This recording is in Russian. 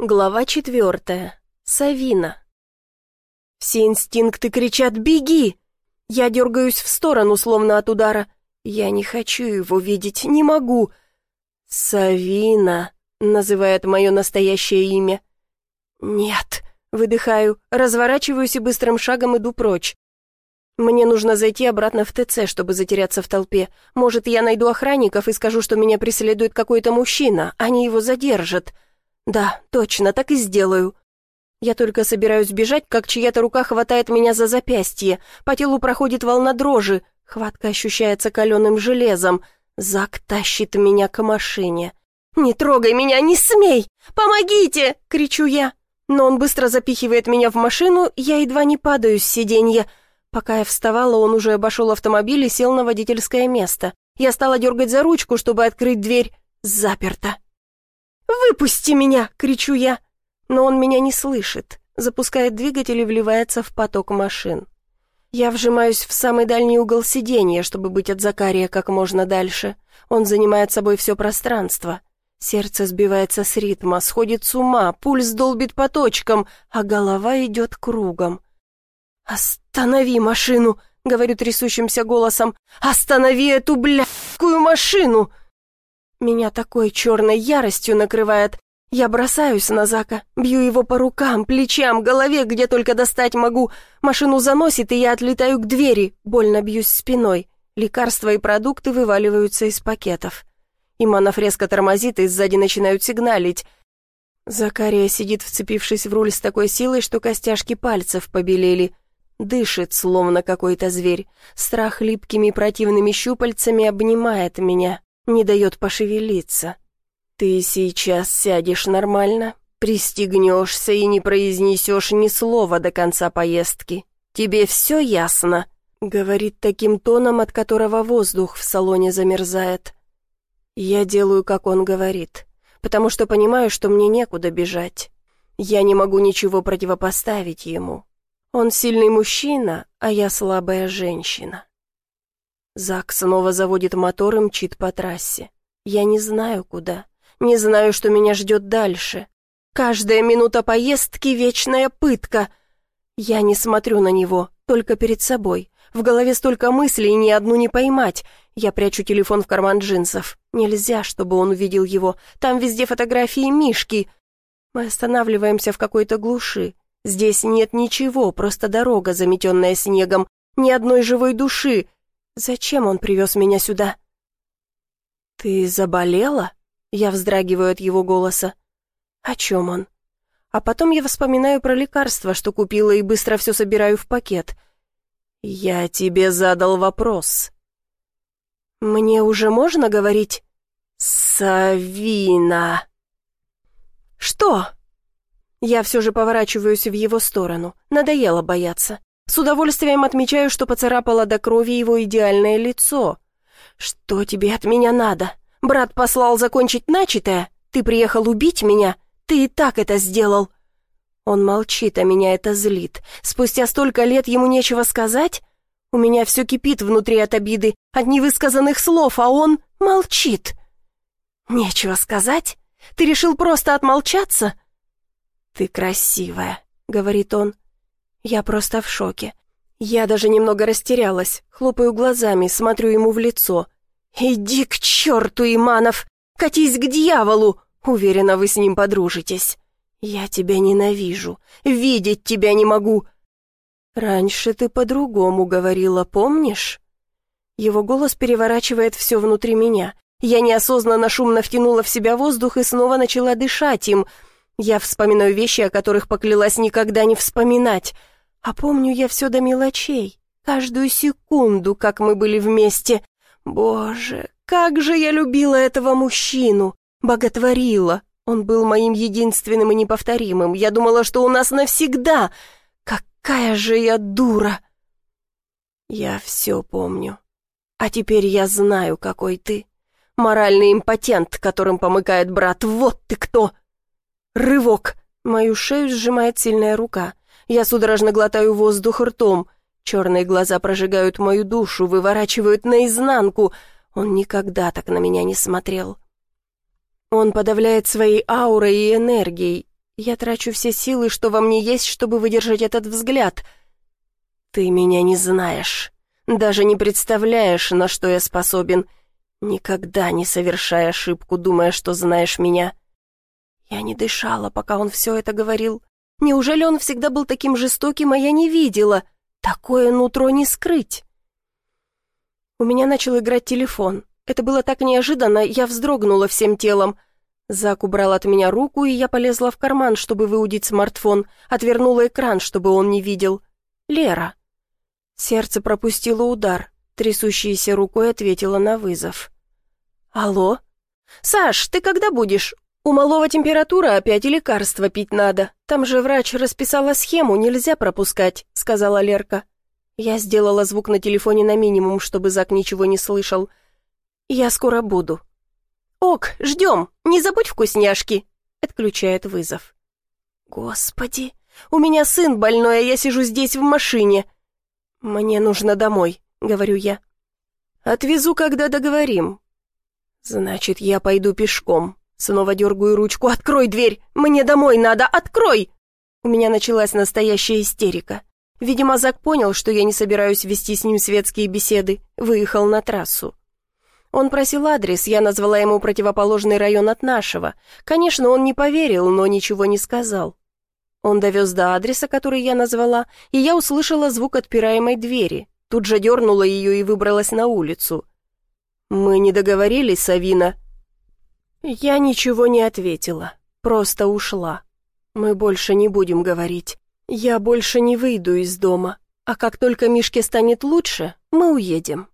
Глава четвертая. Савина. Все инстинкты кричат «Беги!». Я дергаюсь в сторону, словно от удара. Я не хочу его видеть, не могу. «Савина», — называет мое настоящее имя. «Нет», — выдыхаю, разворачиваюсь и быстрым шагом иду прочь. Мне нужно зайти обратно в ТЦ, чтобы затеряться в толпе. Может, я найду охранников и скажу, что меня преследует какой-то мужчина, они его задержат. Да, точно, так и сделаю. Я только собираюсь бежать, как чья-то рука хватает меня за запястье. По телу проходит волна дрожи. Хватка ощущается каленым железом. Зак тащит меня к машине. «Не трогай меня, не смей! Помогите!» — кричу я. Но он быстро запихивает меня в машину, я едва не падаю с сиденья. Пока я вставала, он уже обошел автомобиль и сел на водительское место. Я стала дергать за ручку, чтобы открыть дверь. Заперто. «Выпусти меня!» — кричу я. Но он меня не слышит. Запускает двигатель и вливается в поток машин. Я вжимаюсь в самый дальний угол сиденья, чтобы быть от Закария как можно дальше. Он занимает собой все пространство. Сердце сбивается с ритма, сходит с ума, пульс долбит по точкам, а голова идет кругом. «Останови машину!» — говорю трясущимся голосом. «Останови эту блядскую машину!» Меня такой черной яростью накрывает. Я бросаюсь на Зака, бью его по рукам, плечам, голове, где только достать могу. Машину заносит, и я отлетаю к двери, больно бьюсь спиной. Лекарства и продукты вываливаются из пакетов. Иманов резко тормозит, и сзади начинают сигналить. Закария сидит, вцепившись в руль с такой силой, что костяшки пальцев побелели. Дышит, словно какой-то зверь. Страх липкими противными щупальцами обнимает меня не дает пошевелиться. Ты сейчас сядешь нормально, пристегнешься и не произнесешь ни слова до конца поездки. Тебе все ясно?» Говорит таким тоном, от которого воздух в салоне замерзает. Я делаю, как он говорит, потому что понимаю, что мне некуда бежать. Я не могу ничего противопоставить ему. Он сильный мужчина, а я слабая женщина. Зак снова заводит мотор и мчит по трассе. Я не знаю, куда. Не знаю, что меня ждет дальше. Каждая минута поездки — вечная пытка. Я не смотрю на него, только перед собой. В голове столько мыслей, ни одну не поймать. Я прячу телефон в карман джинсов. Нельзя, чтобы он увидел его. Там везде фотографии Мишки. Мы останавливаемся в какой-то глуши. Здесь нет ничего, просто дорога, заметенная снегом. Ни одной живой души. Зачем он привез меня сюда?» «Ты заболела?» Я вздрагиваю от его голоса. «О чем он?» А потом я вспоминаю про лекарства, что купила, и быстро все собираю в пакет. «Я тебе задал вопрос». «Мне уже можно говорить?» «Савина!» «Что?» Я все же поворачиваюсь в его сторону. Надоело бояться. С удовольствием отмечаю, что поцарапало до крови его идеальное лицо. «Что тебе от меня надо? Брат послал закончить начатое? Ты приехал убить меня? Ты и так это сделал!» Он молчит, а меня это злит. Спустя столько лет ему нечего сказать? У меня все кипит внутри от обиды, от невысказанных слов, а он молчит. «Нечего сказать? Ты решил просто отмолчаться?» «Ты красивая», — говорит он. Я просто в шоке. Я даже немного растерялась, хлопаю глазами, смотрю ему в лицо. «Иди к черту, Иманов! Катись к дьяволу! Уверена, вы с ним подружитесь. Я тебя ненавижу, видеть тебя не могу!» «Раньше ты по-другому говорила, помнишь?» Его голос переворачивает все внутри меня. Я неосознанно шумно втянула в себя воздух и снова начала дышать им. Я вспоминаю вещи, о которых поклялась никогда не вспоминать — а помню я все до мелочей, каждую секунду, как мы были вместе. Боже, как же я любила этого мужчину, боготворила. Он был моим единственным и неповторимым. Я думала, что у нас навсегда. Какая же я дура! Я все помню. А теперь я знаю, какой ты. Моральный импотент, которым помыкает брат. Вот ты кто! Рывок. Мою шею сжимает сильная рука. Я судорожно глотаю воздух ртом. Черные глаза прожигают мою душу, выворачивают наизнанку. Он никогда так на меня не смотрел. Он подавляет своей аурой и энергией. Я трачу все силы, что во мне есть, чтобы выдержать этот взгляд. Ты меня не знаешь. Даже не представляешь, на что я способен. Никогда не совершай ошибку, думая, что знаешь меня. Я не дышала, пока он все это говорил. Неужели он всегда был таким жестоким, а я не видела? Такое нутро не скрыть. У меня начал играть телефон. Это было так неожиданно, я вздрогнула всем телом. Зак убрал от меня руку, и я полезла в карман, чтобы выудить смартфон, отвернула экран, чтобы он не видел. Лера. Сердце пропустило удар, трясущейся рукой ответила на вызов. «Алло? Саш, ты когда будешь? У малого температура опять и лекарства пить надо. Там же врач расписала схему, нельзя пропускать», — сказала Лерка. Я сделала звук на телефоне на минимум, чтобы Зак ничего не слышал. «Я скоро буду». «Ок, ждем, не забудь вкусняшки», — отключает вызов. «Господи, у меня сын больной, а я сижу здесь в машине». «Мне нужно домой», — говорю я. «Отвезу, когда договорим». «Значит, я пойду пешком». Снова дергаю ручку. «Открой дверь! Мне домой надо! Открой!» У меня началась настоящая истерика. Видимо, Зак понял, что я не собираюсь вести с ним светские беседы, выехал на трассу. Он просил адрес, я назвала ему противоположный район от нашего. Конечно, он не поверил, но ничего не сказал. Он довез до адреса, который я назвала, и я услышала звук отпираемой двери. Тут же дернула ее и выбралась на улицу. «Мы не договорились, Савина?» Я ничего не ответила, просто ушла. Мы больше не будем говорить. Я больше не выйду из дома, а как только Мишке станет лучше, мы уедем.